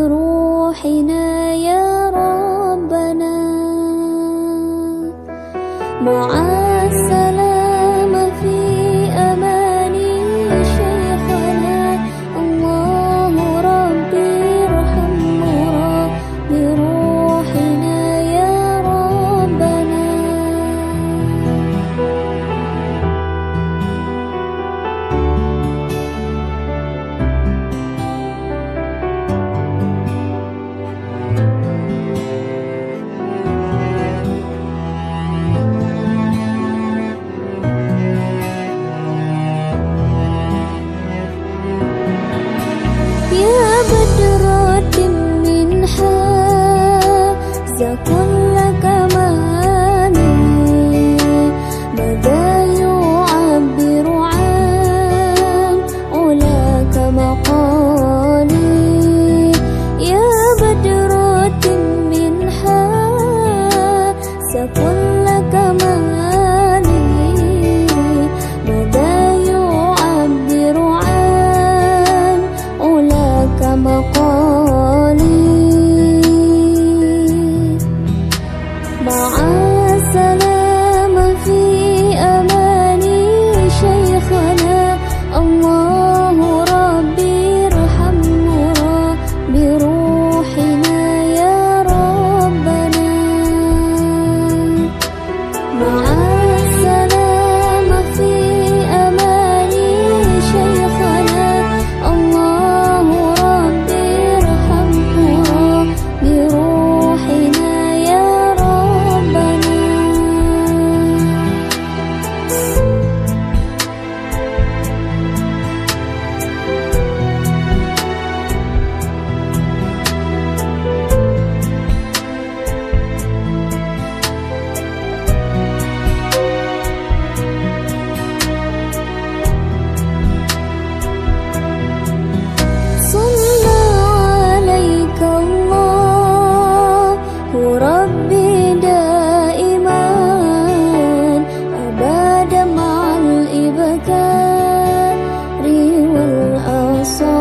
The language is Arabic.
بروحنا يا ربنا. معاك so